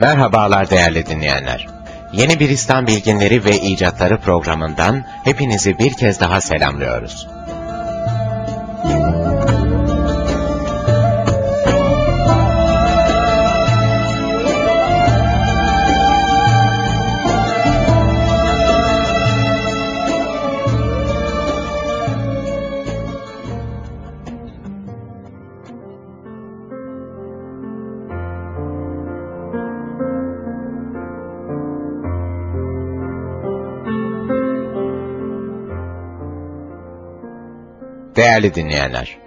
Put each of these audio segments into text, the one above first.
Merhabalar değerli dinleyenler. Yeni bir İslam Bilginleri ve İcatları programından hepinizi bir kez daha selamlıyoruz. Değerli dinleyenler,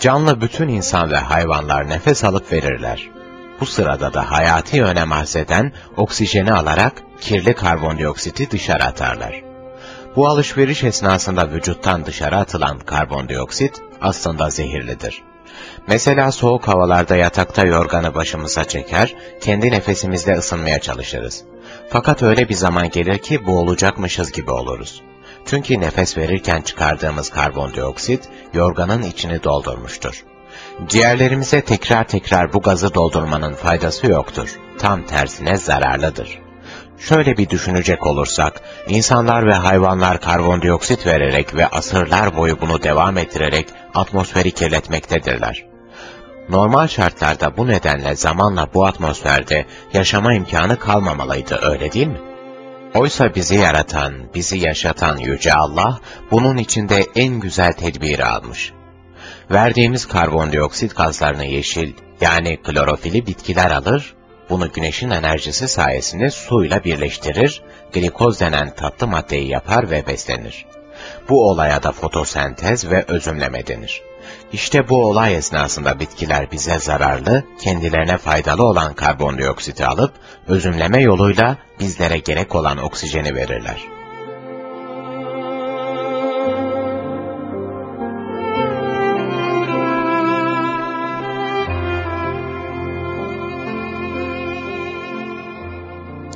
canlı bütün insan ve hayvanlar nefes alıp verirler. Bu sırada da hayati önem arz eden oksijeni alarak kirli karbondioksiti dışarı atarlar. Bu alışveriş esnasında vücuttan dışarı atılan karbondioksit aslında zehirlidir. Mesela soğuk havalarda yatakta yorganı başımıza çeker, kendi nefesimizle ısınmaya çalışırız. Fakat öyle bir zaman gelir ki boğulacakmışız gibi oluruz. Çünkü nefes verirken çıkardığımız karbondioksit yorganın içini doldurmuştur. Ciğerlerimize tekrar tekrar bu gazı doldurmanın faydası yoktur. Tam tersine zararlıdır. Şöyle bir düşünecek olursak, insanlar ve hayvanlar karbondioksit vererek ve asırlar boyu bunu devam ettirerek atmosferi kirletmektedirler. Normal şartlarda bu nedenle zamanla bu atmosferde yaşama imkanı kalmamalıydı, öyle değil mi? Oysa bizi yaratan, bizi yaşatan Yüce Allah, bunun içinde en güzel tedbiri almış. Verdiğimiz karbondioksit gazlarını yeşil, yani klorofili bitkiler alır, bunu güneşin enerjisi sayesinde suyla birleştirir, glikoz denen tatlı maddeyi yapar ve beslenir. Bu olaya da fotosentez ve özümleme denir. İşte bu olay esnasında bitkiler bize zararlı, kendilerine faydalı olan karbondioksiti alıp, özümleme yoluyla bizlere gerek olan oksijeni verirler.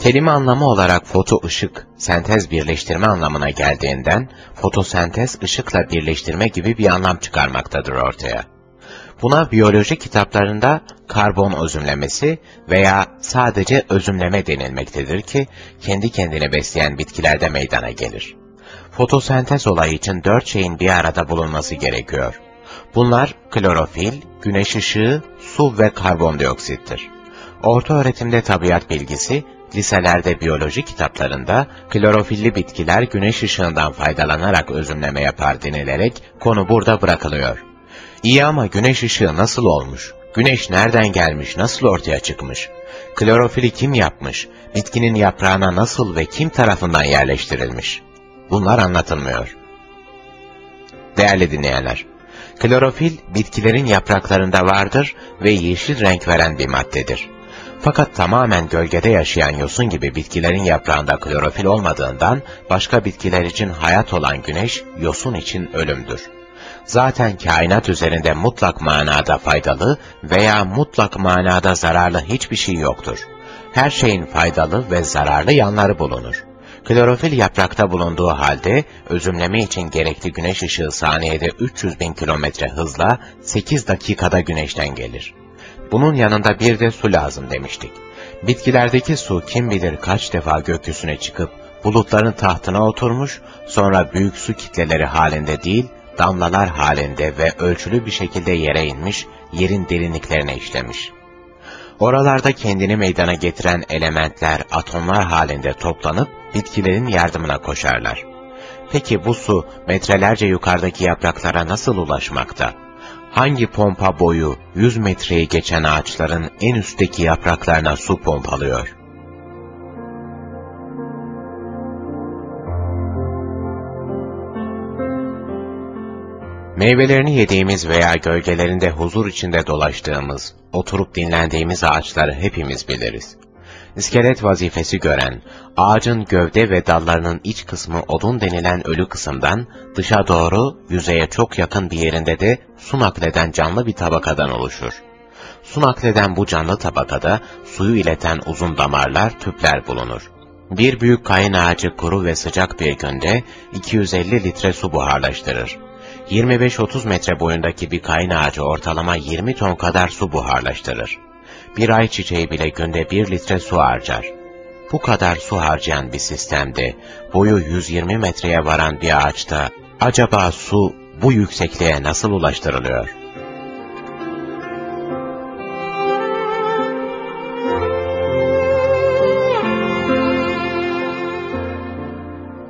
Kelime anlamı olarak foto ışık, sentez birleştirme anlamına geldiğinden, fotosentez ışıkla birleştirme gibi bir anlam çıkarmaktadır ortaya. Buna biyoloji kitaplarında karbon özümlemesi veya sadece özümleme denilmektedir ki, kendi kendini besleyen bitkilerde meydana gelir. Fotosentez olayı için dört şeyin bir arada bulunması gerekiyor. Bunlar klorofil, güneş ışığı, su ve karbondioksittir. Orta öğretimde tabiat bilgisi, liselerde biyoloji kitaplarında klorofilli bitkiler güneş ışığından faydalanarak özümleme yapar denilerek konu burada bırakılıyor. İyi ama güneş ışığı nasıl olmuş? Güneş nereden gelmiş, nasıl ortaya çıkmış? Klorofili kim yapmış? Bitkinin yaprağına nasıl ve kim tarafından yerleştirilmiş? Bunlar anlatılmıyor. Değerli dinleyenler, klorofil bitkilerin yapraklarında vardır ve yeşil renk veren bir maddedir. Fakat tamamen gölgede yaşayan yosun gibi bitkilerin yaprağında klorofil olmadığından başka bitkiler için hayat olan güneş yosun için ölümdür. Zaten kainat üzerinde mutlak manada faydalı veya mutlak manada zararlı hiçbir şey yoktur. Her şeyin faydalı ve zararlı yanları bulunur. Klorofil yaprakta bulunduğu halde özümleme için gerekli güneş ışığı saniyede 300 bin kilometre hızla 8 dakikada güneşten gelir. Bunun yanında bir de su lazım demiştik. Bitkilerdeki su kim bilir kaç defa gökyüzüne çıkıp bulutların tahtına oturmuş, sonra büyük su kitleleri halinde değil, damlalar halinde ve ölçülü bir şekilde yere inmiş, yerin derinliklerine işlemiş. Oralarda kendini meydana getiren elementler atomlar halinde toplanıp bitkilerin yardımına koşarlar. Peki bu su metrelerce yukarıdaki yapraklara nasıl ulaşmakta? Hangi pompa boyu 100 metreyi geçen ağaçların en üstteki yapraklarına su pompalıyor? Meyvelerini yediğimiz veya gölgelerinde huzur içinde dolaştığımız, oturup dinlendiğimiz ağaçları hepimiz biliriz. İskelet vazifesi gören, ağacın gövde ve dallarının iç kısmı odun denilen ölü kısımdan, dışa doğru yüzeye çok yakın bir yerinde de su nakleden canlı bir tabakadan oluşur. Su nakleden bu canlı tabakada suyu ileten uzun damarlar, tüpler bulunur. Bir büyük kayın ağacı kuru ve sıcak bir günde 250 litre su buharlaştırır. 25-30 metre boyundaki bir kayın ağacı ortalama 20 ton kadar su buharlaştırır. Bir ay çiçeği bile günde 1 litre su harcar. Bu kadar su harcayan bir sistemde, boyu 120 metreye varan bir ağaçta, acaba su bu yüksekliğe nasıl ulaştırılıyor?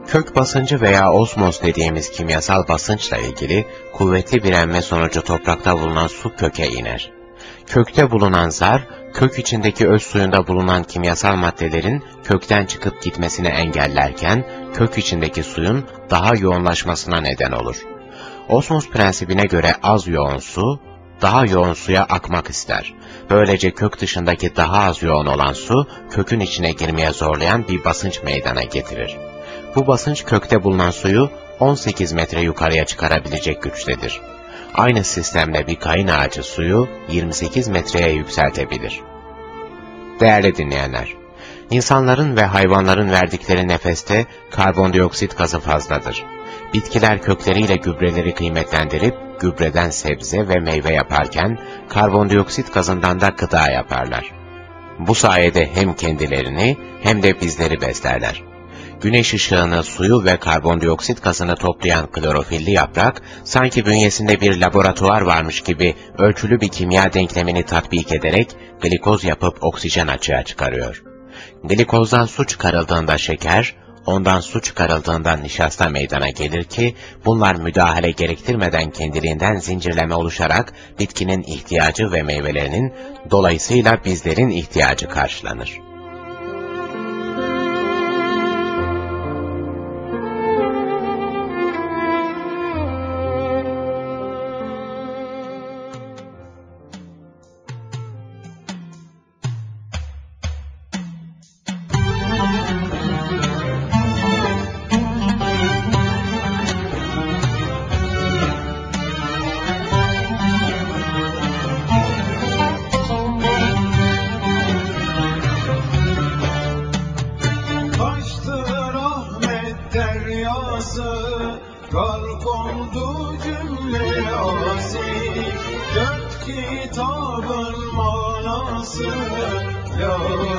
Kök basıncı veya osmos dediğimiz kimyasal basınçla ilgili kuvvetli bir emme sonucu toprakta bulunan su köke iner. Kökte bulunan zar, kök içindeki öz suyunda bulunan kimyasal maddelerin kökten çıkıp gitmesini engellerken, kök içindeki suyun daha yoğunlaşmasına neden olur. Osmos prensibine göre az yoğun su, daha yoğun suya akmak ister. Böylece kök dışındaki daha az yoğun olan su, kökün içine girmeye zorlayan bir basınç meydana getirir. Bu basınç kökte bulunan suyu 18 metre yukarıya çıkarabilecek güçtedir. Aynı sistemle bir kayın ağacı suyu 28 metreye yükseltebilir. Değerli dinleyenler, insanların ve hayvanların verdikleri nefeste karbondioksit gazı fazladır. Bitkiler kökleriyle gübreleri kıymetlendirip gübreden sebze ve meyve yaparken karbondioksit gazından da gıda yaparlar. Bu sayede hem kendilerini hem de bizleri beslerler güneş ışığını, suyu ve karbondioksit gazını toplayan klorofilli yaprak, sanki bünyesinde bir laboratuvar varmış gibi ölçülü bir kimya denklemini tatbik ederek glikoz yapıp oksijen açığa çıkarıyor. Glikozdan su çıkarıldığında şeker, ondan su çıkarıldığında nişasta meydana gelir ki, bunlar müdahale gerektirmeden kendiliğinden zincirleme oluşarak bitkinin ihtiyacı ve meyvelerinin, dolayısıyla bizlerin ihtiyacı karşılanır. Yağmsın, yağmsın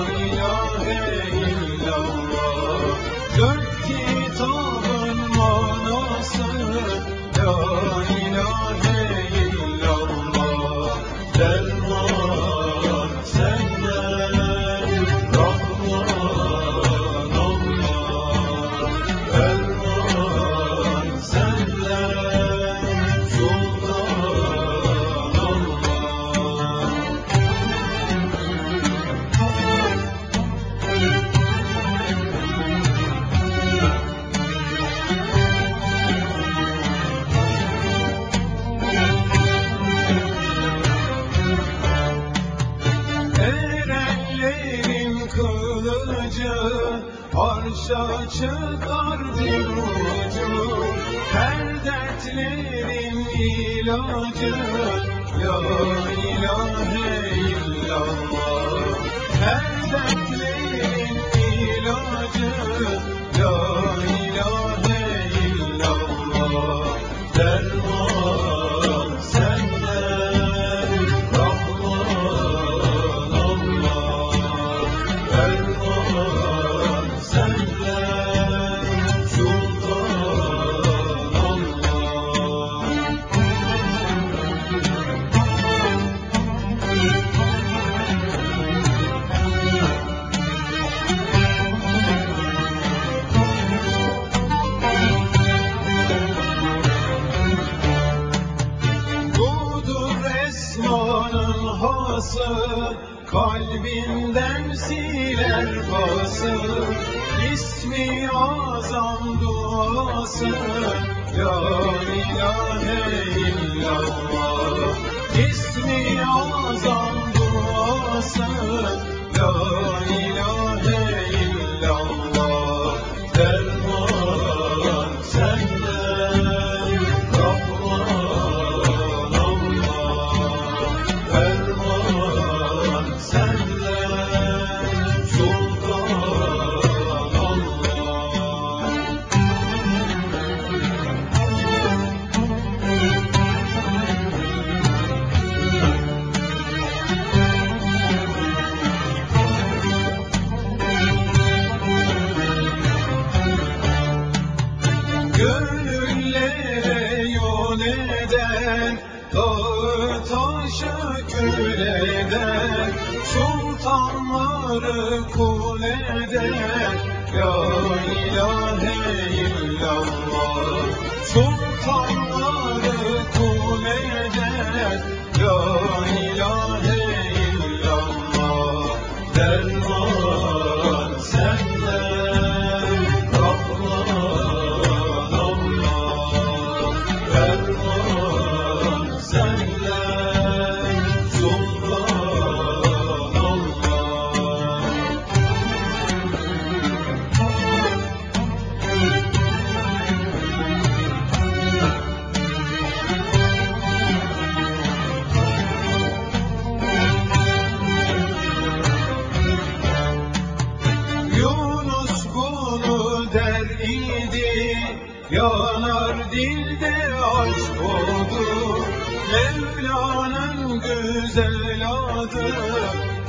sou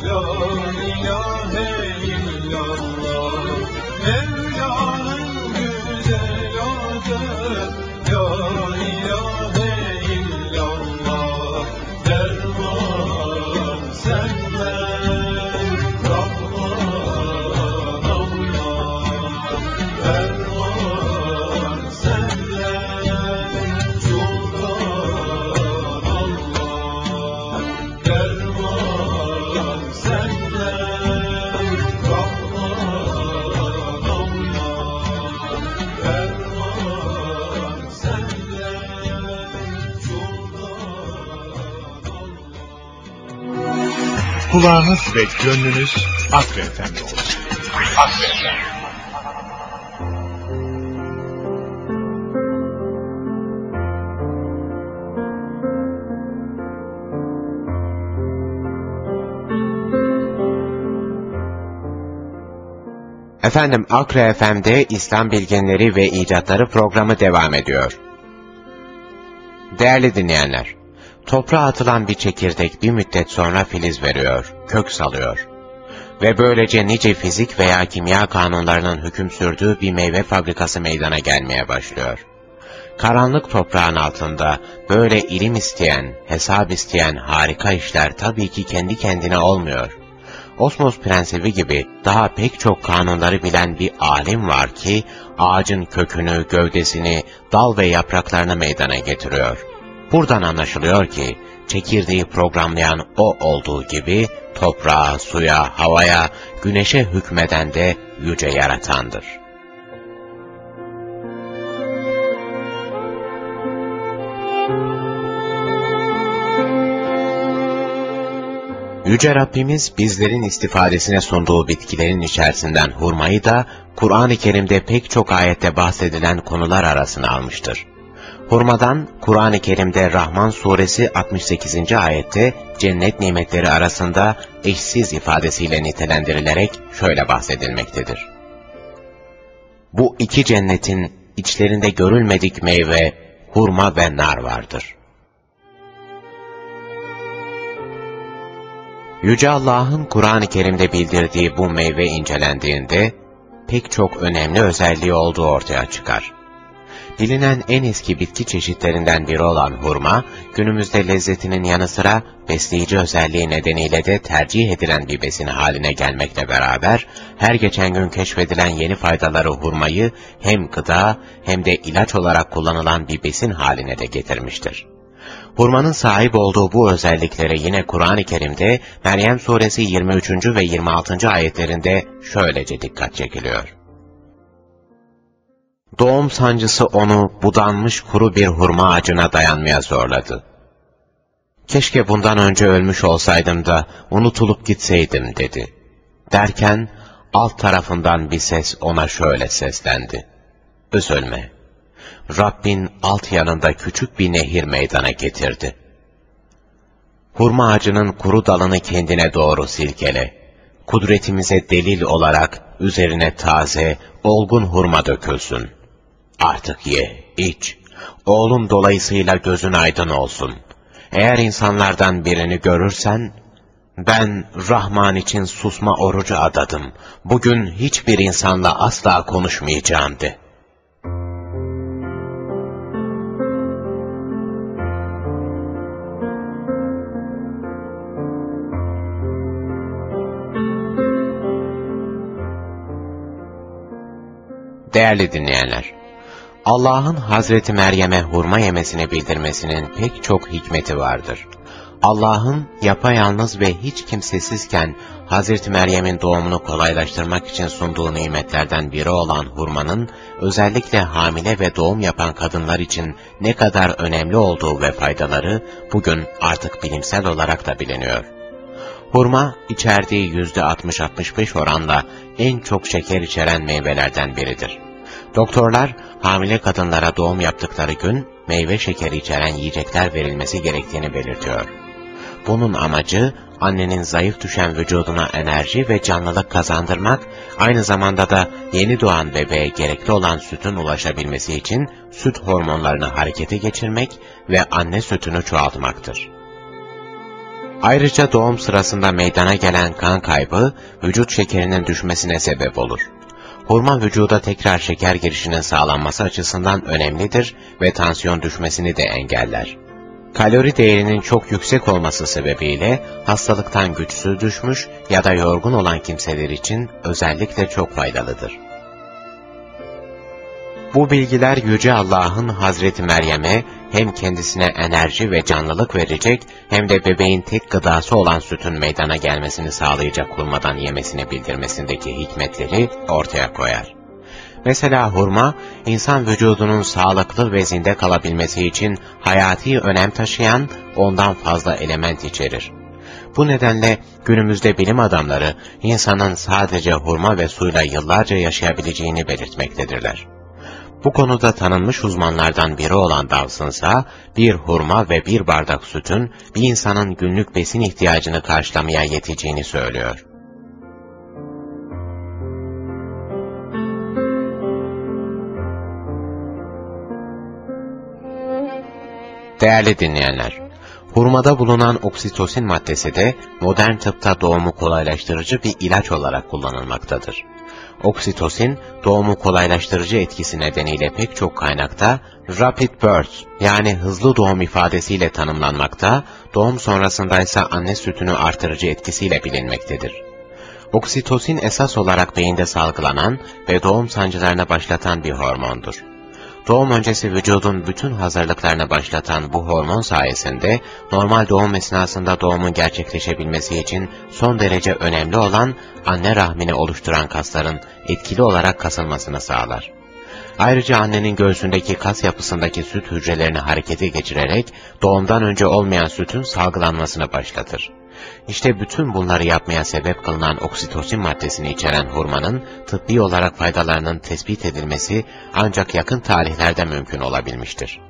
güzel adı Kulağınız ve gönlünüz Akre Efendi olsun. Akre Efendi. Efendim Akre FM'de İslam Bilginleri ve İcatları programı devam ediyor. Değerli dinleyenler, toprağa atılan bir çekirdek bir müddet sonra filiz veriyor, kök salıyor. Ve böylece nice fizik veya kimya kanunlarının hüküm sürdüğü bir meyve fabrikası meydana gelmeye başlıyor. Karanlık toprağın altında böyle ilim isteyen, hesap isteyen harika işler tabii ki kendi kendine olmuyor. Osmos prensibi gibi daha pek çok kanunları bilen bir alim var ki ağacın kökünü, gövdesini, dal ve yapraklarını meydana getiriyor. Buradan anlaşılıyor ki çekirdeği programlayan o olduğu gibi toprağa, suya, havaya, güneşe hükmeden de yüce yaratandır. Yüce Rabbimiz bizlerin istifadesine sunduğu bitkilerin içerisinden hurmayı da Kur'an-ı Kerim'de pek çok ayette bahsedilen konular arasına almıştır. Hurmadan Kur'an-ı Kerim'de Rahman suresi 68. ayette cennet nimetleri arasında eşsiz ifadesiyle nitelendirilerek şöyle bahsedilmektedir. Bu iki cennetin içlerinde görülmedik meyve, hurma ve nar vardır. Yüce Allah'ın Kur'an-ı Kerim'de bildirdiği bu meyve incelendiğinde pek çok önemli özelliği olduğu ortaya çıkar. Bilinen en eski bitki çeşitlerinden biri olan hurma, günümüzde lezzetinin yanı sıra besleyici özelliği nedeniyle de tercih edilen bir besin haline gelmekle beraber, her geçen gün keşfedilen yeni faydaları hurmayı hem gıda hem de ilaç olarak kullanılan bir besin haline de getirmiştir. Hurmanın sahip olduğu bu özelliklere yine Kur'an-ı Kerim'de Meryem suresi 23. ve 26. ayetlerinde şöylece dikkat çekiliyor. Doğum sancısı onu budanmış kuru bir hurma ağacına dayanmaya zorladı. Keşke bundan önce ölmüş olsaydım da unutulup gitseydim dedi. Derken alt tarafından bir ses ona şöyle seslendi. Üzülme. Rabbin alt yanında küçük bir nehir meydana getirdi. Hurma ağacının kuru dalını kendine doğru silkele. Kudretimize delil olarak üzerine taze, olgun hurma dökülsün. Artık ye, iç. Oğlum dolayısıyla gözün aydın olsun. Eğer insanlardan birini görürsen, ben Rahman için susma orucu adadım. Bugün hiçbir insanla asla konuşmayacağım de. Değerli dinleyenler, Allah'ın Hazreti Meryem'e hurma yemesini bildirmesinin pek çok hikmeti vardır. Allah'ın yapayalnız ve hiç kimsesizken Hazreti Meryem'in doğumunu kolaylaştırmak için sunduğu nimetlerden biri olan hurmanın, özellikle hamile ve doğum yapan kadınlar için ne kadar önemli olduğu ve faydaları bugün artık bilimsel olarak da biliniyor. Hurma, içerdiği %60-65 oranla en çok şeker içeren meyvelerden biridir. Doktorlar, hamile kadınlara doğum yaptıkları gün meyve şekeri içeren yiyecekler verilmesi gerektiğini belirtiyor. Bunun amacı, annenin zayıf düşen vücuduna enerji ve canlılık kazandırmak, aynı zamanda da yeni doğan bebeğe gerekli olan sütün ulaşabilmesi için süt hormonlarını harekete geçirmek ve anne sütünü çoğaltmaktır. Ayrıca doğum sırasında meydana gelen kan kaybı, vücut şekerinin düşmesine sebep olur. Hurma vücuda tekrar şeker girişinin sağlanması açısından önemlidir ve tansiyon düşmesini de engeller. Kalori değerinin çok yüksek olması sebebiyle hastalıktan güçsüz düşmüş ya da yorgun olan kimseler için özellikle çok faydalıdır. Bu bilgiler Yüce Allah'ın Hazreti Meryem'e hem kendisine enerji ve canlılık verecek hem de bebeğin tek gıdası olan sütün meydana gelmesini sağlayacak hurmadan yemesini bildirmesindeki hikmetleri ortaya koyar. Mesela hurma, insan vücudunun sağlıklı ve zinde kalabilmesi için hayati önem taşıyan ondan fazla element içerir. Bu nedenle günümüzde bilim adamları insanın sadece hurma ve suyla yıllarca yaşayabileceğini belirtmektedirler. Bu konuda tanınmış uzmanlardan biri olan Dawson bir hurma ve bir bardak sütün bir insanın günlük besin ihtiyacını karşılamaya yeteceğini söylüyor. Değerli dinleyenler, hurmada bulunan oksitosin maddesi de modern tıpta doğumu kolaylaştırıcı bir ilaç olarak kullanılmaktadır. Oksitosin, doğumu kolaylaştırıcı etkisi nedeniyle pek çok kaynakta rapid birth yani hızlı doğum ifadesiyle tanımlanmakta, doğum sonrasında ise anne sütünü artırıcı etkisiyle bilinmektedir. Oksitosin esas olarak beyinde salgılanan ve doğum sancılarına başlatan bir hormondur. Doğum öncesi vücudun bütün hazırlıklarını başlatan bu hormon sayesinde normal doğum esnasında doğumun gerçekleşebilmesi için son derece önemli olan anne rahmini oluşturan kasların etkili olarak kasılmasını sağlar. Ayrıca annenin göğsündeki kas yapısındaki süt hücrelerini harekete geçirerek doğumdan önce olmayan sütün salgılanmasını başlatır. İşte bütün bunları yapmaya sebep kılınan oksitosin maddesini içeren hurmanın tıbbi olarak faydalarının tespit edilmesi ancak yakın tarihlerde mümkün olabilmiştir.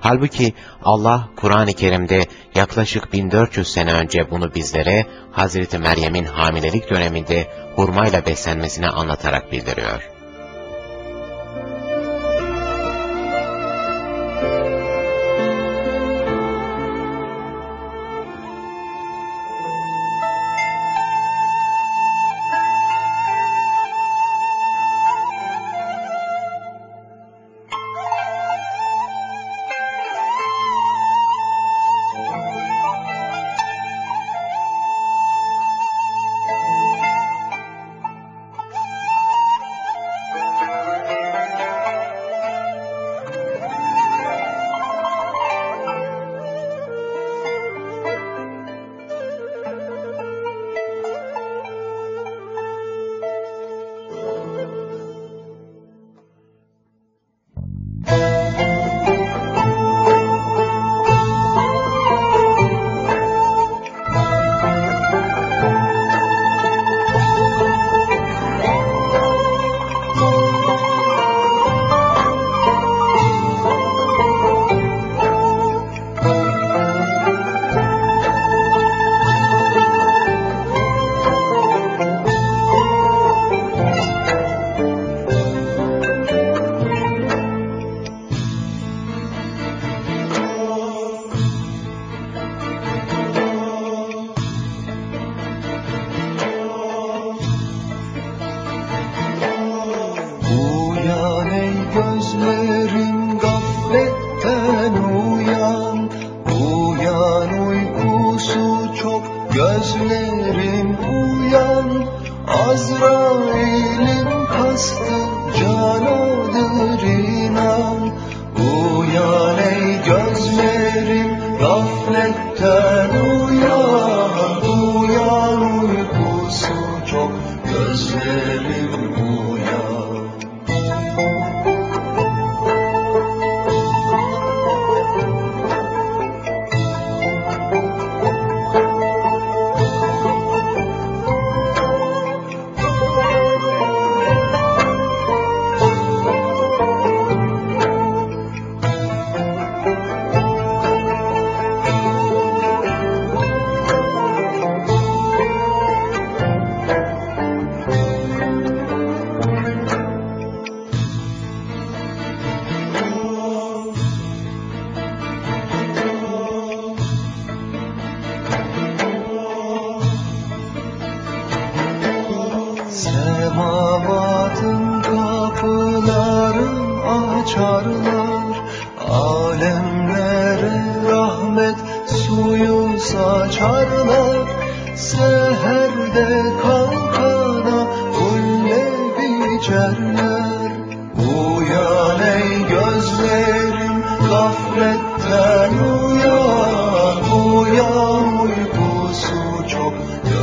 Halbuki Allah Kur'an-ı Kerim'de yaklaşık 1400 sene önce bunu bizlere Hazreti Meryem'in hamilelik döneminde hurmayla beslenmesini anlatarak bildiriyor.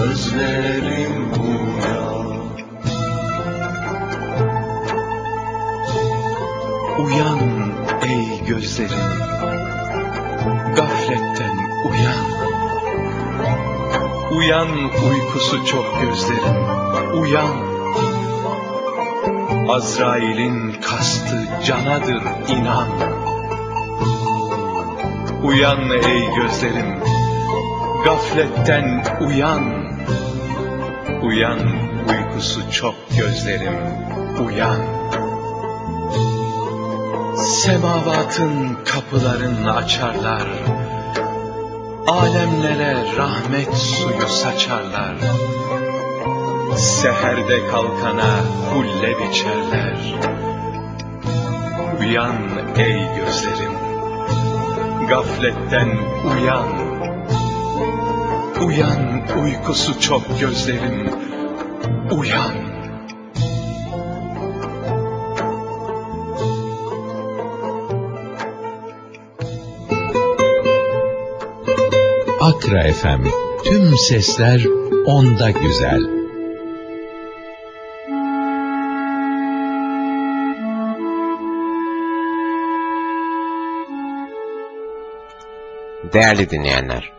Gözlerim uyan Uyan ey gözlerim, gafletten uyan. Uyan uykusu çok gözlerim, uyan. Azrail'in kastı canadır inan. Uyan ey gözlerim, gafletten uyan. Uyan uykusu çok gözlerim, uyan. Semavatın kapılarını açarlar. Alemlere rahmet suyu saçarlar. Seherde kalkana hulle biçerler. Uyan ey gözlerim, gafletten uyan. Uyan uykusu çok gözlerim, uyan. Akra FM. Tüm sesler onda güzel. Değerli dinleyenler,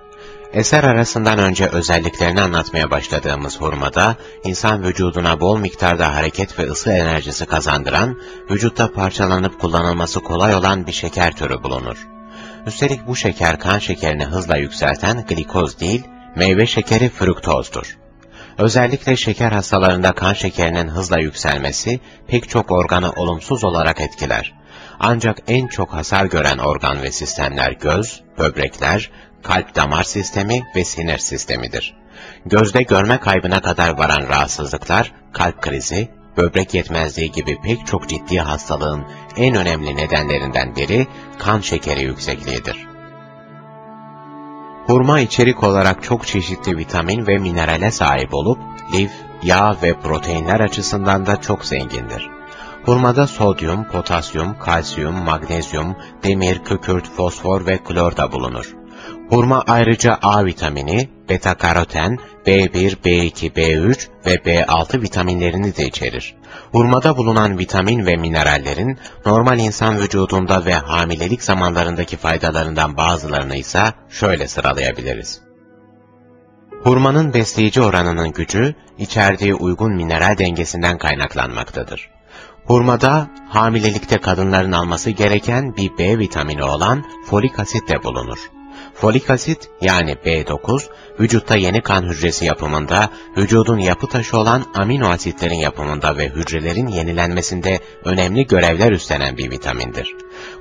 eser arasından önce özelliklerini anlatmaya başladığımız hurmada, insan vücuduna bol miktarda hareket ve ısı enerjisi kazandıran, vücutta parçalanıp kullanılması kolay olan bir şeker türü bulunur. Üstelik bu şeker kan şekerini hızla yükselten glikoz değil, meyve şekeri fruktozdur. Özellikle şeker hastalarında kan şekerinin hızla yükselmesi pek çok organı olumsuz olarak etkiler. Ancak en çok hasar gören organ ve sistemler göz, böbrekler, kalp damar sistemi ve sinir sistemidir. Gözde görme kaybına kadar varan rahatsızlıklar, kalp krizi, böbrek yetmezliği gibi pek çok ciddi hastalığın en önemli nedenlerinden biri kan şekeri yüksekliğidir. Hurma içerik olarak çok çeşitli vitamin ve minerale sahip olup, lif, yağ ve proteinler açısından da çok zengindir. Hurmada sodyum, potasyum, kalsiyum, magnezyum, demir, kükürt, fosfor ve klor da bulunur. Hurma ayrıca A vitamini, beta karoten, B1, B2, B3 ve B6 vitaminlerini de içerir. Hurmada bulunan vitamin ve minerallerin normal insan vücudunda ve hamilelik zamanlarındaki faydalarından bazılarını ise şöyle sıralayabiliriz. Hurmanın besleyici oranının gücü, içerdiği uygun mineral dengesinden kaynaklanmaktadır. Hurmada hamilelikte kadınların alması gereken bir B vitamini olan folik asit de bulunur. Folik asit yani B9, vücutta yeni kan hücresi yapımında, vücudun yapı taşı olan amino asitlerin yapımında ve hücrelerin yenilenmesinde önemli görevler üstlenen bir vitamindir.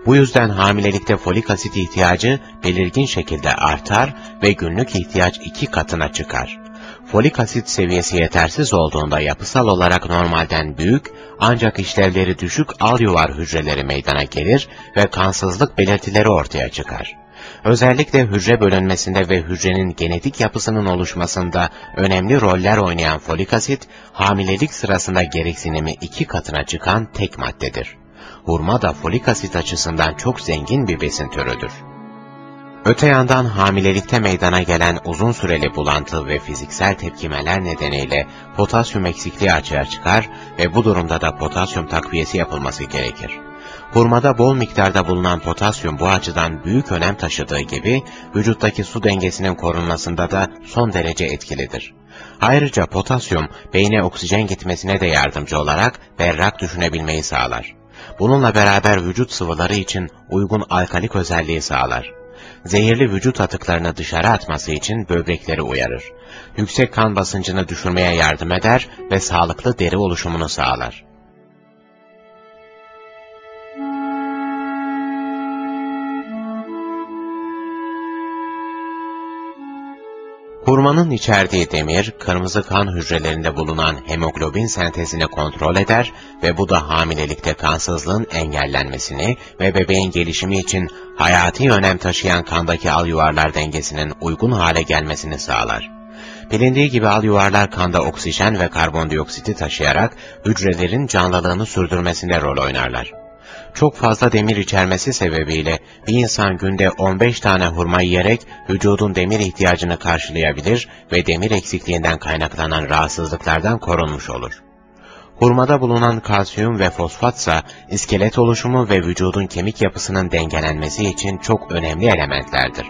Bu yüzden hamilelikte folik asit ihtiyacı belirgin şekilde artar ve günlük ihtiyaç iki katına çıkar. Folik asit seviyesi yetersiz olduğunda yapısal olarak normalden büyük ancak işlevleri düşük al yuvar hücreleri meydana gelir ve kansızlık belirtileri ortaya çıkar. Özellikle hücre bölünmesinde ve hücrenin genetik yapısının oluşmasında önemli roller oynayan folik asit, hamilelik sırasında gereksinimi iki katına çıkan tek maddedir. Hurma da folik asit açısından çok zengin bir besin türüdür. Öte yandan hamilelikte meydana gelen uzun süreli bulantı ve fiziksel tepkimeler nedeniyle potasyum eksikliği açığa çıkar ve bu durumda da potasyum takviyesi yapılması gerekir. Hurmada bol miktarda bulunan potasyum bu açıdan büyük önem taşıdığı gibi vücuttaki su dengesinin korunmasında da son derece etkilidir. Ayrıca potasyum beyne oksijen gitmesine de yardımcı olarak berrak düşünebilmeyi sağlar. Bununla beraber vücut sıvıları için uygun alkalik özelliği sağlar. Zehirli vücut atıklarını dışarı atması için böbrekleri uyarır. Yüksek kan basıncını düşürmeye yardım eder ve sağlıklı deri oluşumunu sağlar. Hurmanın içerdiği demir, kırmızı kan hücrelerinde bulunan hemoglobin sentezini kontrol eder ve bu da hamilelikte kansızlığın engellenmesini ve bebeğin gelişimi için hayati önem taşıyan kandaki al yuvarlar dengesinin uygun hale gelmesini sağlar. Bilindiği gibi al yuvarlar kanda oksijen ve karbondioksiti taşıyarak hücrelerin canlılığını sürdürmesinde rol oynarlar çok fazla demir içermesi sebebiyle bir insan günde 15 tane hurma yiyerek vücudun demir ihtiyacını karşılayabilir ve demir eksikliğinden kaynaklanan rahatsızlıklardan korunmuş olur. Hurmada bulunan kalsiyum ve fosfatsa iskelet oluşumu ve vücudun kemik yapısının dengelenmesi için çok önemli elementlerdir.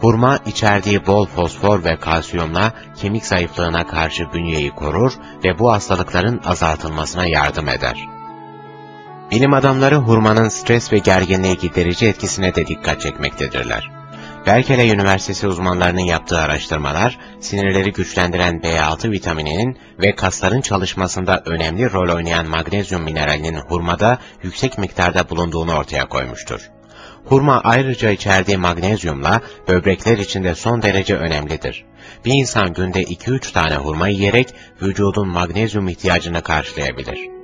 Hurma içerdiği bol fosfor ve kalsiyumla kemik zayıflığına karşı bünyeyi korur ve bu hastalıkların azaltılmasına yardım eder. Bilim adamları hurmanın stres ve gerginliği giderici etkisine de dikkat çekmektedirler. Berkeley Üniversitesi uzmanlarının yaptığı araştırmalar, sinirleri güçlendiren B6 vitamininin ve kasların çalışmasında önemli rol oynayan magnezyum mineralinin hurmada yüksek miktarda bulunduğunu ortaya koymuştur. Hurma ayrıca içerdiği magnezyumla böbrekler için de son derece önemlidir. Bir insan günde 2-3 tane hurma yiyerek vücudun magnezyum ihtiyacını karşılayabilir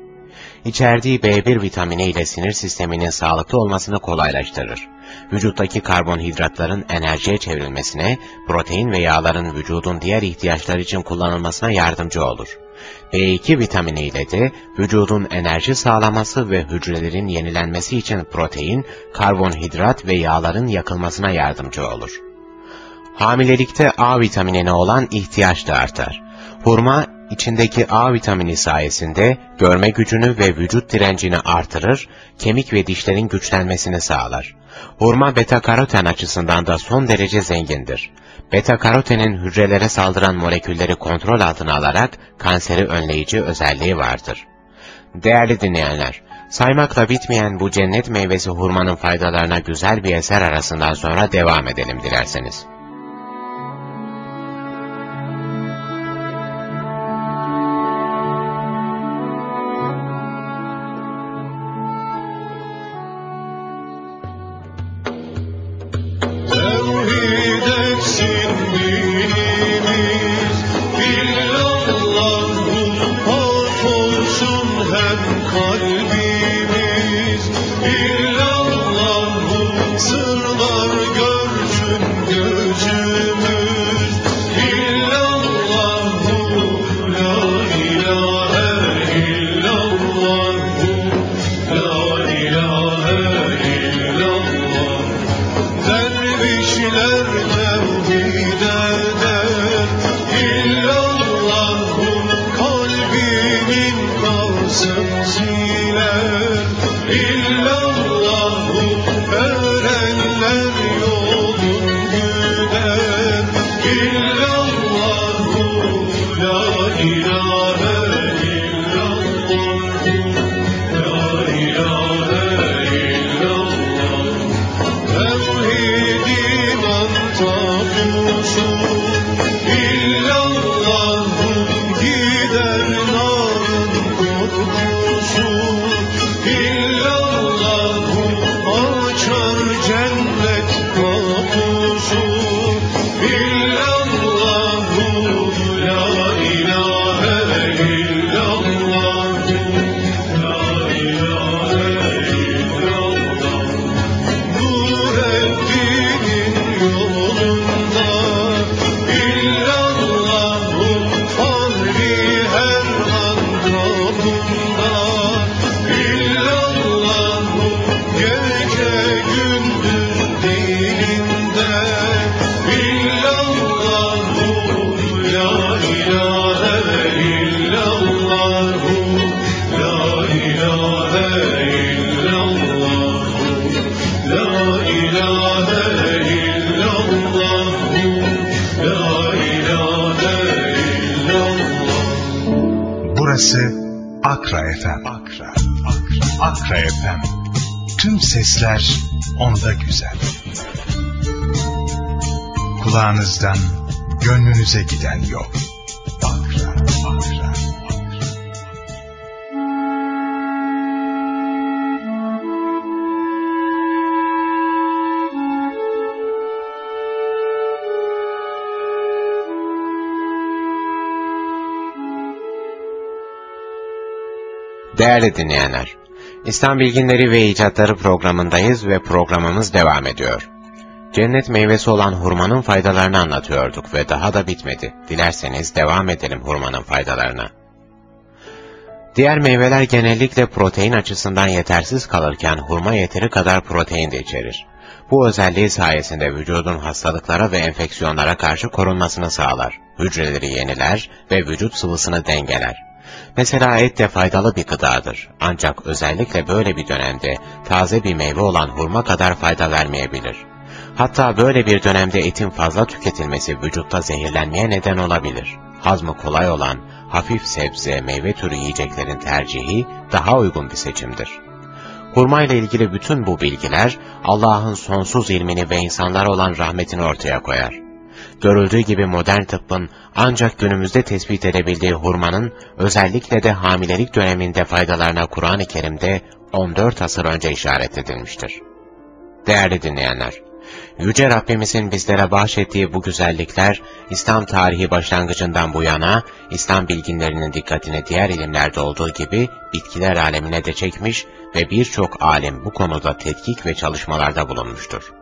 içerdiği B1 vitamini ile sinir sisteminin sağlıklı olmasını kolaylaştırır. Vücuttaki karbonhidratların enerjiye çevrilmesine, protein ve yağların vücudun diğer ihtiyaçlar için kullanılmasına yardımcı olur. B2 vitamini ile de vücudun enerji sağlaması ve hücrelerin yenilenmesi için protein, karbonhidrat ve yağların yakılmasına yardımcı olur. Hamilelikte A vitaminine olan ihtiyaç da artar. Hurma, içindeki A vitamini sayesinde görme gücünü ve vücut direncini artırır, kemik ve dişlerin güçlenmesini sağlar. Hurma beta-karoten açısından da son derece zengindir. Beta-karotenin hücrelere saldıran molekülleri kontrol altına alarak kanseri önleyici özelliği vardır. Değerli dinleyenler, saymakla bitmeyen bu cennet meyvesi hurmanın faydalarına güzel bir eser arasından sonra devam edelim dilerseniz. Değerli dinleyenler, İslam Bilginleri ve İcatları programındayız ve programımız devam ediyor. Cennet meyvesi olan hurmanın faydalarını anlatıyorduk ve daha da bitmedi. Dilerseniz devam edelim hurmanın faydalarına. Diğer meyveler genellikle protein açısından yetersiz kalırken hurma yeteri kadar protein de içerir. Bu özelliği sayesinde vücudun hastalıklara ve enfeksiyonlara karşı korunmasını sağlar. Hücreleri yeniler ve vücut sıvısını dengeler. Mesela et de faydalı bir gıdadır. Ancak özellikle böyle bir dönemde taze bir meyve olan hurma kadar fayda vermeyebilir. Hatta böyle bir dönemde etin fazla tüketilmesi vücutta zehirlenmeye neden olabilir. Hazmı kolay olan hafif sebze, meyve türü yiyeceklerin tercihi daha uygun bir seçimdir. Hurma ile ilgili bütün bu bilgiler Allah'ın sonsuz ilmini ve insanlara olan rahmetini ortaya koyar. Görüldüğü gibi modern tıbbın ancak günümüzde tespit edebildiği hurmanın özellikle de hamilelik döneminde faydalarına Kur'an-ı Kerim'de 14 asır önce işaret edilmiştir. Değerli dinleyenler, Yüce Rabbimizin bizlere bahşettiği bu güzellikler, İslam tarihi başlangıcından bu yana, İslam bilginlerinin dikkatini diğer ilimlerde olduğu gibi bitkiler alemine de çekmiş ve birçok alim bu konuda tetkik ve çalışmalarda bulunmuştur.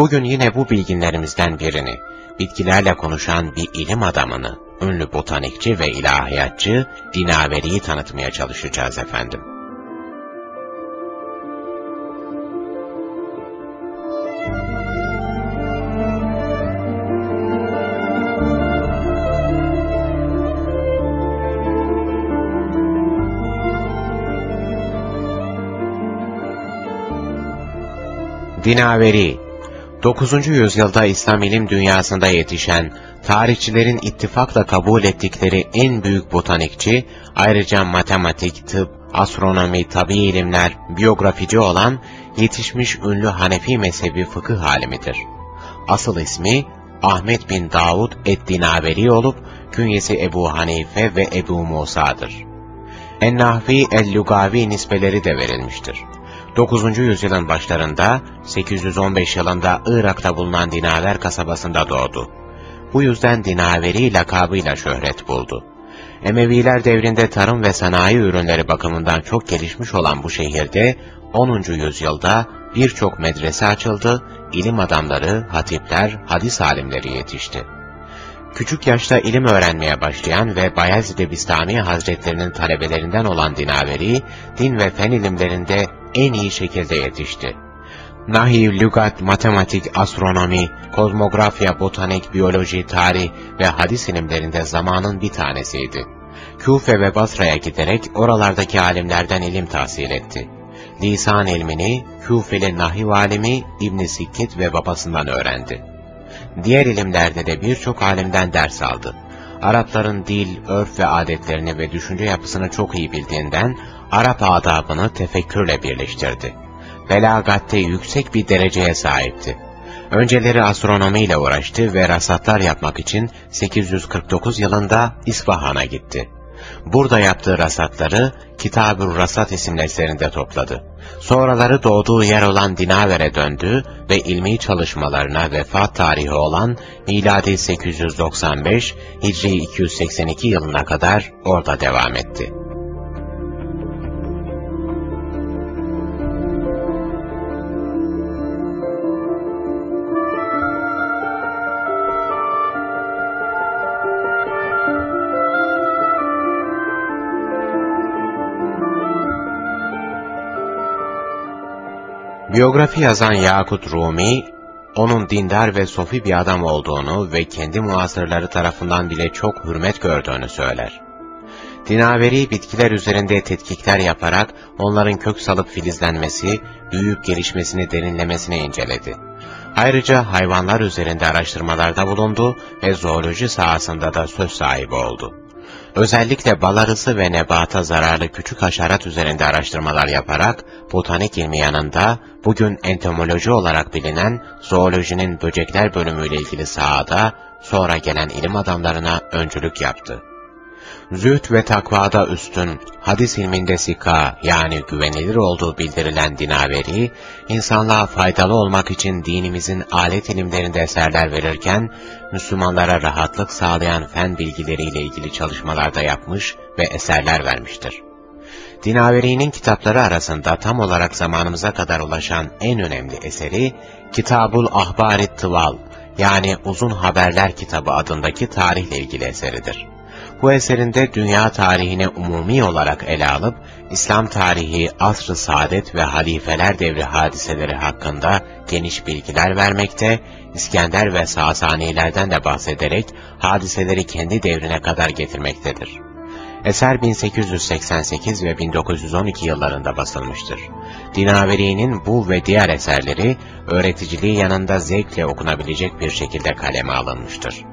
Bugün yine bu bilginlerimizden birini, bitkilerle konuşan bir ilim adamını, ünlü botanikçi ve ilahiyatçı Dinaveri'yi tanıtmaya çalışacağız efendim. Dinaveri 9. yüzyılda İslam ilim dünyasında yetişen, tarihçilerin ittifakla kabul ettikleri en büyük botanikçi, ayrıca matematik, tıp, astronomi, tabi ilimler, biyografici olan yetişmiş ünlü Hanefi mezhebi fıkıh alimidir. Asıl ismi Ahmet bin Davud et-Dinaveri olup, künyesi Ebu Hanife ve Ebu Musa'dır. En-Nahvi el-Lugavi nisbeleri de verilmiştir. 9. yüzyılın başlarında 815 yılında Irak'ta bulunan Dinaver kasabasında doğdu. Bu yüzden Dinaveri lakabıyla şöhret buldu. Emeviler devrinde tarım ve sanayi ürünleri bakımından çok gelişmiş olan bu şehirde 10. yüzyılda birçok medrese açıldı, ilim adamları, hatipler, hadis alimleri yetişti. Küçük yaşta ilim öğrenmeye başlayan ve Bayezid-i Bistami Hazretlerinin talebelerinden olan Dinaveri, din ve fen ilimlerinde en iyi şekilde yetişti. Nahiv, lügat, matematik, astronomi, kozmografya, botanik, biyoloji, tarih ve hadis ilimlerinde zamanın bir tanesiydi. Küfe ve Basra'ya giderek oralardaki alimlerden ilim tahsil etti. Lisan ilmini Küfeli nahiv alimi İbn Sikkit ve babasından öğrendi. Diğer ilimlerde de birçok alimden ders aldı. Arapların dil, örf ve adetlerini ve düşünce yapısını çok iyi bildiğinden Arap adabını tefekkürle birleştirdi. Belagatte yüksek bir dereceye sahipti. Önceleri astronomiyle uğraştı ve rasatlar yapmak için 849 yılında İsfahan'a gitti. Burada yaptığı rasatları Kitab-ı Rasat isimli eserinde topladı. Sonraları doğduğu yer olan Dinaver'e döndü ve ilmi çalışmalarına vefat tarihi olan miladi 895, Hicri 282 yılına kadar orada devam etti. Biyografi yazan Yakut Rumi, onun dindar ve sofi bir adam olduğunu ve kendi muasırları tarafından bile çok hürmet gördüğünü söyler. Dinaveri bitkiler üzerinde tetkikler yaparak onların kök salıp filizlenmesi, büyüyüp gelişmesini derinlemesine inceledi. Ayrıca hayvanlar üzerinde araştırmalarda bulundu ve zooloji sahasında da söz sahibi oldu. Özellikle bal arısı ve nebata zararlı küçük haşerat üzerinde araştırmalar yaparak botanik ilmi yanında bugün entomoloji olarak bilinen zoolojinin böcekler bölümüyle ilgili sahada sonra gelen ilim adamlarına öncülük yaptı. Zühd ve takvada üstün, hadis ilminde sika yani güvenilir olduğu bildirilen dinaveri, insanlığa faydalı olmak için dinimizin alet ilimlerinde eserler verirken, Müslümanlara rahatlık sağlayan fen bilgileriyle ilgili çalışmalarda yapmış ve eserler vermiştir. Dinaveri'nin kitapları arasında tam olarak zamanımıza kadar ulaşan en önemli eseri, Kitabul Ahbarit Tıval, yani Uzun Haberler kitabı adındaki tarihle ilgili eseridir. Bu eserinde dünya tarihine umumi olarak ele alıp, İslam tarihi, asr-ı saadet ve halifeler devri hadiseleri hakkında geniş bilgiler vermekte, İskender ve Sasanilerden de bahsederek hadiseleri kendi devrine kadar getirmektedir. Eser 1888 ve 1912 yıllarında basılmıştır. Dinaveri'nin bu ve diğer eserleri öğreticiliği yanında zevkle okunabilecek bir şekilde kaleme alınmıştır.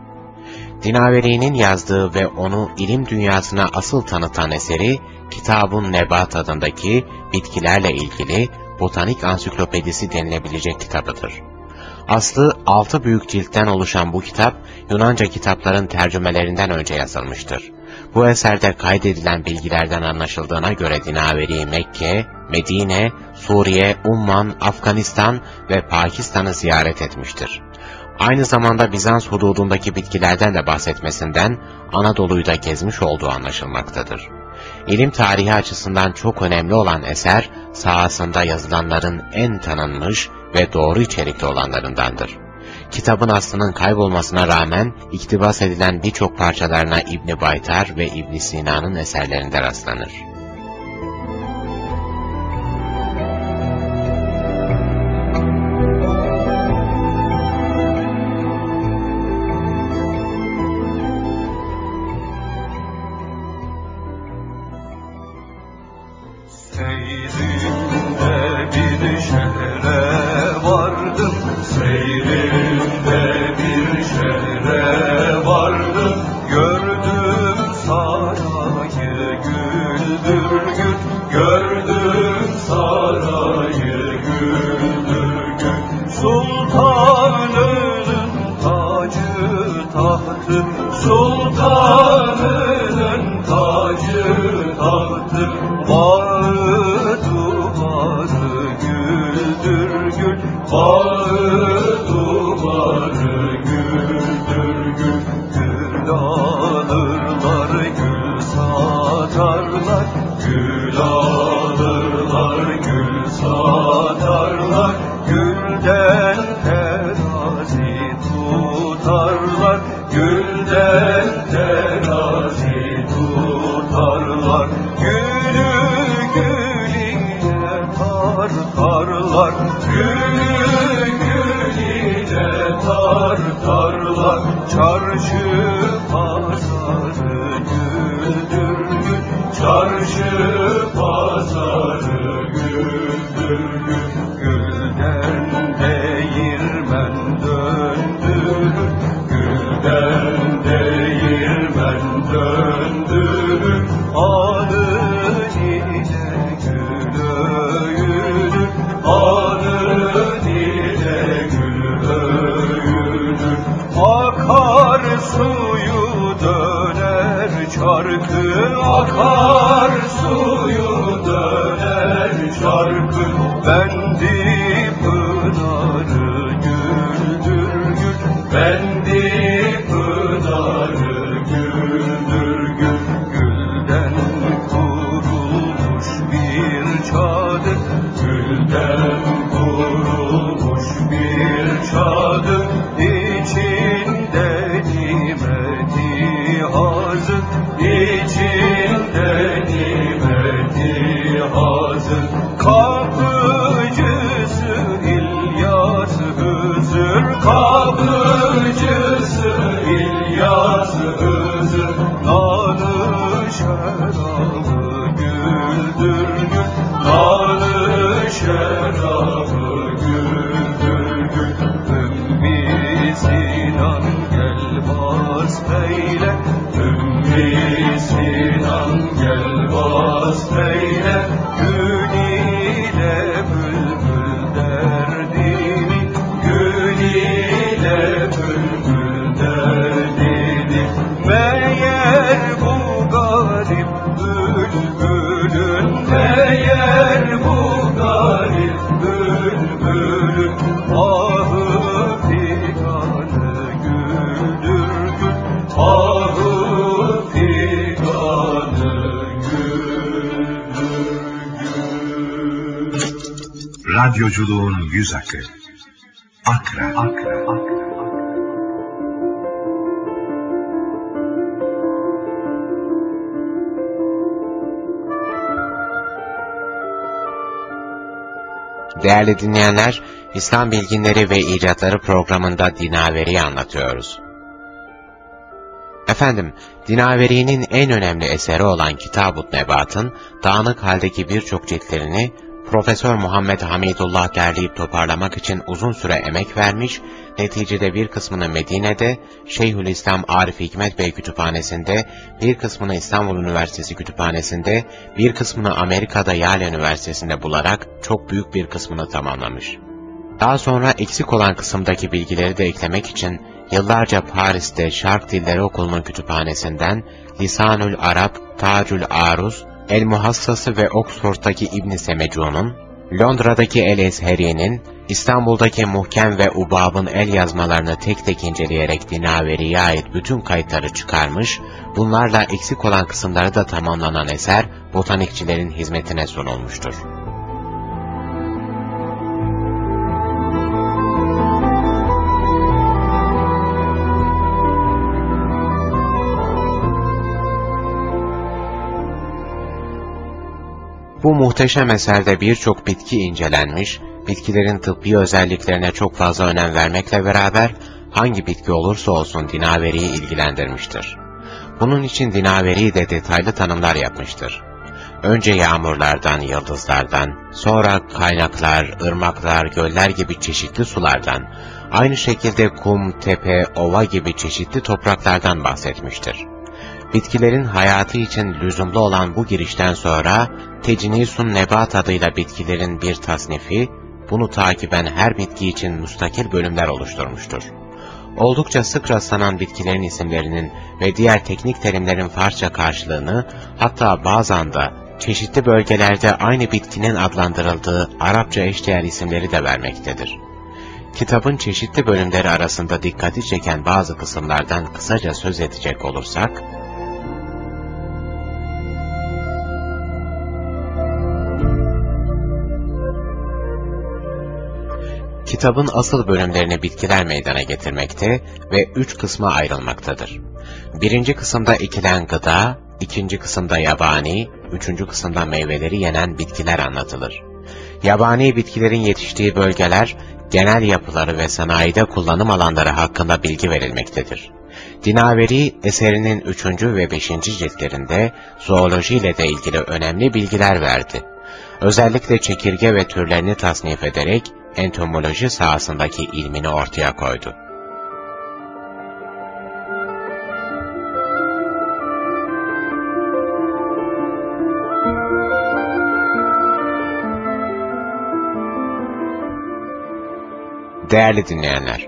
Dinaveri'nin yazdığı ve onu ilim dünyasına asıl tanıtan eseri, Kitabun Nebat adındaki bitkilerle ilgili botanik ansiklopedisi denilebilecek kitabıdır. Aslı altı büyük ciltten oluşan bu kitap, Yunanca kitapların tercümelerinden önce yazılmıştır. Bu eserde kaydedilen bilgilerden anlaşıldığına göre Dinaveri Mekke, Medine, Suriye, Umman, Afganistan ve Pakistan'ı ziyaret etmiştir. Aynı zamanda Bizans hududundaki bitkilerden de bahsetmesinden Anadolu'yu da gezmiş olduğu anlaşılmaktadır. İlim tarihi açısından çok önemli olan eser, sahasında yazılanların en tanınmış ve doğru içerikli olanlarındandır. Kitabın aslının kaybolmasına rağmen iktibas edilen birçok parçalarına İbni Baytar ve İbn Sina'nın eserlerinde rastlanır. Radyoculuğun yüz akı. Akra. Akra. Akra. Değerli dinleyenler, İslam Bilginleri ve İcatları programında Dinaveri'yi anlatıyoruz. Efendim, Dinaveri'nin en önemli eseri olan Kitab-ı Nebat'ın dağınık haldeki birçok ciltlerini Profesör Muhammed Hamidullah derleyip toparlamak için uzun süre emek vermiş, neticede bir kısmını Medine'de, Şeyhülislam Arif Hikmet Bey Kütüphanesi'nde, bir kısmını İstanbul Üniversitesi Kütüphanesi'nde, bir kısmını Amerika'da Yale Üniversitesi'nde bularak çok büyük bir kısmını tamamlamış. Daha sonra eksik olan kısımdaki bilgileri de eklemek için yıllarca Paris'te Şark Dilleri Okulu'nun kütüphanesinden Lisanül Arap, Tacül Aruz, El Muhassası ve Oxford'daki İbn Semecun'un, Londra'daki El Ezheri'nin, İstanbul'daki Muhkem ve Ubab'ın el yazmalarını tek tek inceleyerek Dinaveri'ye ait bütün kayıtları çıkarmış, bunlarla eksik olan kısımları da tamamlanan eser, botanikçilerin hizmetine sunulmuştur. Bu muhteşem eserde birçok bitki incelenmiş, bitkilerin tıbbi özelliklerine çok fazla önem vermekle beraber hangi bitki olursa olsun dinaveriyi ilgilendirmiştir. Bunun için dinaveri de detaylı tanımlar yapmıştır. Önce yağmurlardan, yıldızlardan, sonra kaynaklar, ırmaklar, göller gibi çeşitli sulardan, aynı şekilde kum, tepe, ova gibi çeşitli topraklardan bahsetmiştir. Bitkilerin hayatı için lüzumlu olan bu girişten sonra Tecnisun Nebat adıyla bitkilerin bir tasnifi, bunu takiben her bitki için müstakil bölümler oluşturmuştur. Oldukça sık rastlanan bitkilerin isimlerinin ve diğer teknik terimlerin Farsça karşılığını, hatta bazen de çeşitli bölgelerde aynı bitkinin adlandırıldığı Arapça eşdeğer isimleri de vermektedir. Kitabın çeşitli bölümleri arasında dikkati çeken bazı kısımlardan kısaca söz edecek olursak, kitabın asıl bölümlerini bitkiler meydana getirmekte ve üç kısma ayrılmaktadır. Birinci kısımda ekilen gıda, ikinci kısımda yabani, üçüncü kısımda meyveleri yenen bitkiler anlatılır. Yabani bitkilerin yetiştiği bölgeler, genel yapıları ve sanayide kullanım alanları hakkında bilgi verilmektedir. Dinaveri eserinin üçüncü ve beşinci ciltlerinde zooloji ile de ilgili önemli bilgiler verdi. Özellikle çekirge ve türlerini tasnif ederek entomoloji sahasındaki ilmini ortaya koydu. Değerli dinleyenler,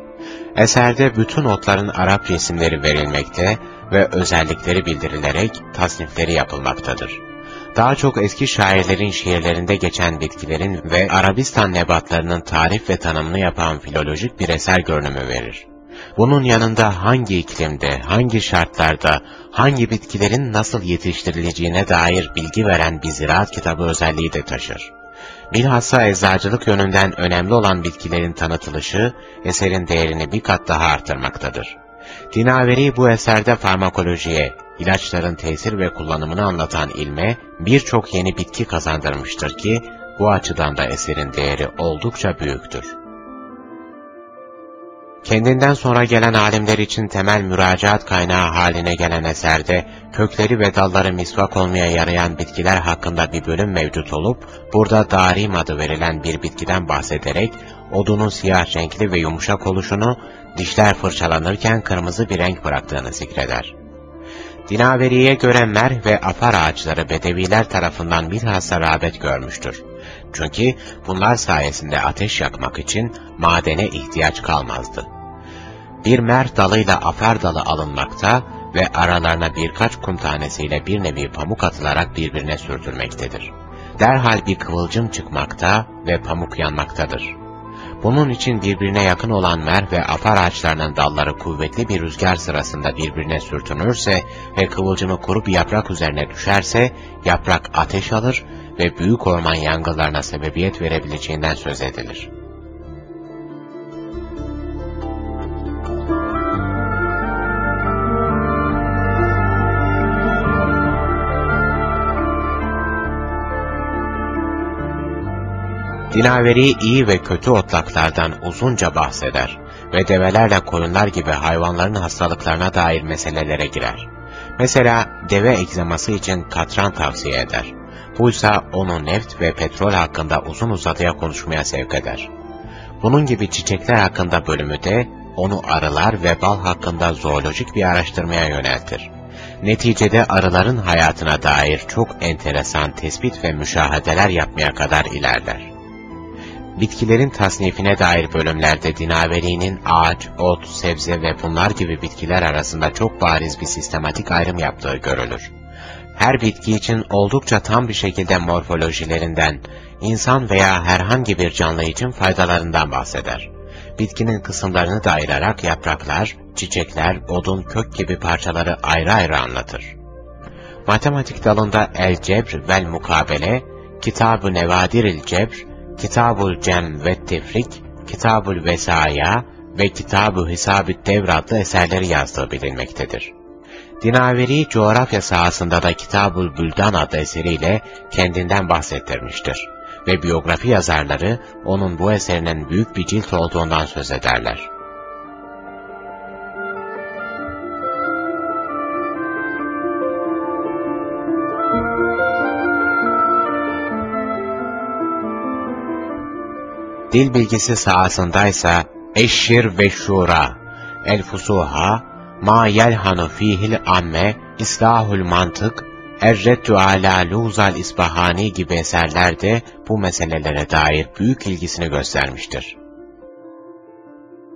eserde bütün otların Arap isimleri verilmekte ve özellikleri bildirilerek tasnifleri yapılmaktadır daha çok eski şairlerin şiirlerinde geçen bitkilerin ve Arabistan nebatlarının tarif ve tanımını yapan filolojik bir eser görünümü verir. Bunun yanında hangi iklimde, hangi şartlarda, hangi bitkilerin nasıl yetiştirileceğine dair bilgi veren bir ziraat kitabı özelliği de taşır. Bilhassa eczacılık yönünden önemli olan bitkilerin tanıtılışı, eserin değerini bir kat daha artırmaktadır. Dinaveri bu eserde farmakolojiye, ilaçların tesir ve kullanımını anlatan ilme birçok yeni bitki kazandırmıştır ki, bu açıdan da eserin değeri oldukça büyüktür. Kendinden sonra gelen alimler için temel müracaat kaynağı haline gelen eserde, kökleri ve dalları misvak olmaya yarayan bitkiler hakkında bir bölüm mevcut olup, burada darim adı verilen bir bitkiden bahsederek, odunun siyah renkli ve yumuşak oluşunu, dişler fırçalanırken kırmızı bir renk bıraktığını zikreder. Dinaveri'ye göre mer ve afar ağaçları Bedeviler tarafından bilhassa rağbet görmüştür. Çünkü bunlar sayesinde ateş yakmak için madene ihtiyaç kalmazdı. Bir mer dalıyla afar dalı alınmakta ve aralarına birkaç kum tanesiyle bir nevi pamuk atılarak birbirine sürdürmektedir. Derhal bir kıvılcım çıkmakta ve pamuk yanmaktadır. Bunun için birbirine yakın olan mer ve afar ağaçlarının dalları kuvvetli bir rüzgar sırasında birbirine sürtünürse ve kıvılcımı kuru bir yaprak üzerine düşerse, yaprak ateş alır ve büyük orman yangınlarına sebebiyet verebileceğinden söz edilir. Dinaveri iyi ve kötü otlaklardan uzunca bahseder ve develerle koyunlar gibi hayvanların hastalıklarına dair meselelere girer. Mesela deve egzaması için katran tavsiye eder. Buysa onu neft ve petrol hakkında uzun uzadıya konuşmaya sevk eder. Bunun gibi çiçekler hakkında bölümü de onu arılar ve bal hakkında zoolojik bir araştırmaya yöneltir. Neticede arıların hayatına dair çok enteresan tespit ve müşahedeler yapmaya kadar ilerler. Bitkilerin tasnifine dair bölümlerde Dinaveri'nin ağaç, ot, sebze ve bunlar gibi bitkiler arasında çok bariz bir sistematik ayrım yaptığı görülür. Her bitki için oldukça tam bir şekilde morfolojilerinden, insan veya herhangi bir canlı için faydalarından bahseder. Bitkinin kısımlarını da ayırarak yapraklar, çiçekler, odun, kök gibi parçaları ayrı ayrı anlatır. Matematik dalında El Cebr vel Mukabele, Kitab-ı Nevadiril Cebr, Kitabul Cem ve Tefrik, Kitabul Vesaya ve Kitab-ı Hisab-ı Devr adlı eserleri yazdığı bilinmektedir. Dinaveri coğrafya sahasında da Kitabul Büldan adlı eseriyle kendinden bahsettirmiştir ve biyografi yazarları onun bu eserinin büyük bir cilt olduğundan söz ederler. Dil bilgisi sahasındaysa Eşşir ve Şura, El Fusuha, Ma Yelhanu Fihil Amme, İslahul Mantık, Erreddü Ala Luzal İsbahani gibi eserlerde bu meselelere dair büyük ilgisini göstermiştir.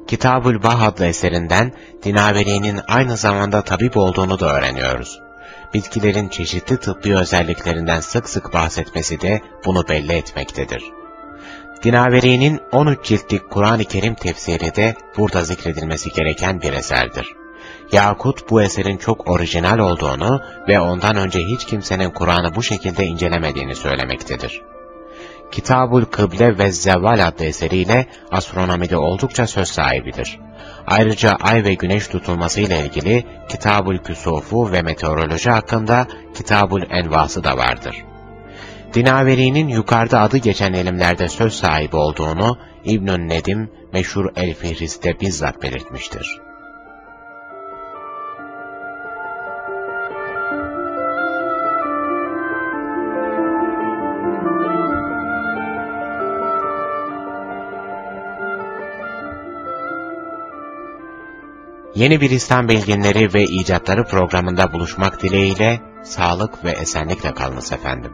Kitabul Bah adlı eserinden Dinaveri'nin aynı zamanda tabip olduğunu da öğreniyoruz. Bitkilerin çeşitli tıbbi özelliklerinden sık sık bahsetmesi de bunu belli etmektedir. Dinaveri'nin 13 ciltlik Kur'an-ı Kerim tefsiri de burada zikredilmesi gereken bir eserdir. Yakut bu eserin çok orijinal olduğunu ve ondan önce hiç kimsenin Kur'an'ı bu şekilde incelemediğini söylemektedir. Kitabul Kıble ve Zevval adlı eseriyle astronomide oldukça söz sahibidir. Ayrıca ay ve güneş tutulması ile ilgili Kitabul Küsufu ve meteoroloji hakkında Kitabul Envası da vardır. Dinaveri'nin yukarıda adı geçen elimlerde söz sahibi olduğunu İbn-i Nedim meşhur El Fihrist'te bizzat belirtmiştir. Yeni bir İslam bilginleri ve icatları programında buluşmak dileğiyle sağlık ve esenlikle kalınız efendim.